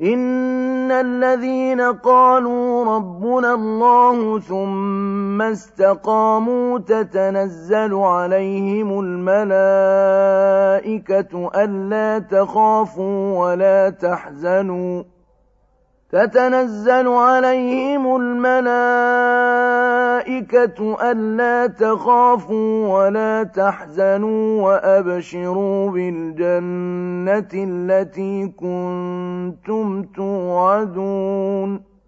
إن الذين قالوا ربنا الله ثم استقاموا تتنزل عليهم الملائكة ألا تخافوا ولا تحزنوا تتنزل عليهم الملائكة ألا تخافوا ولا تحزنوا وأبشروا بالجنة التي كنتم توعدون